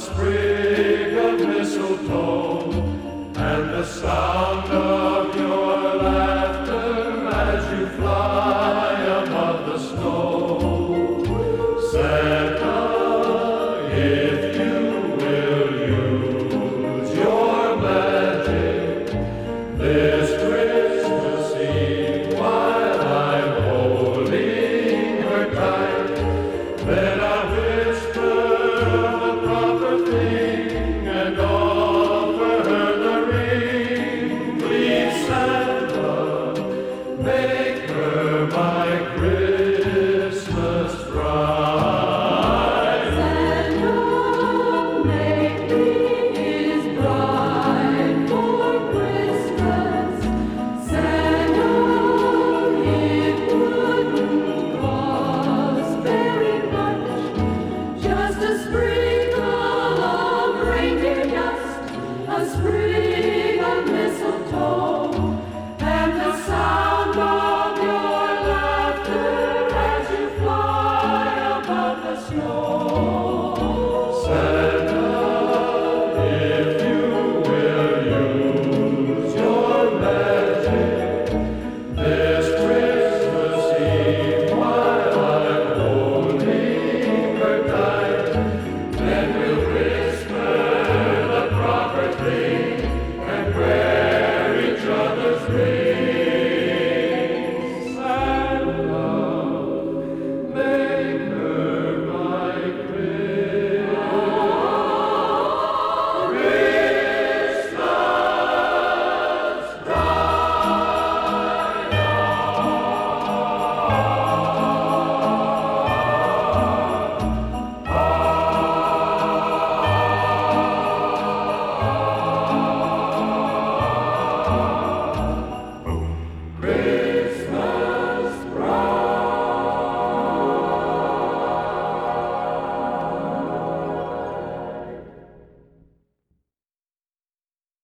sprig of mistletoe, and the sound of your laughter as you fly. Let's breathe.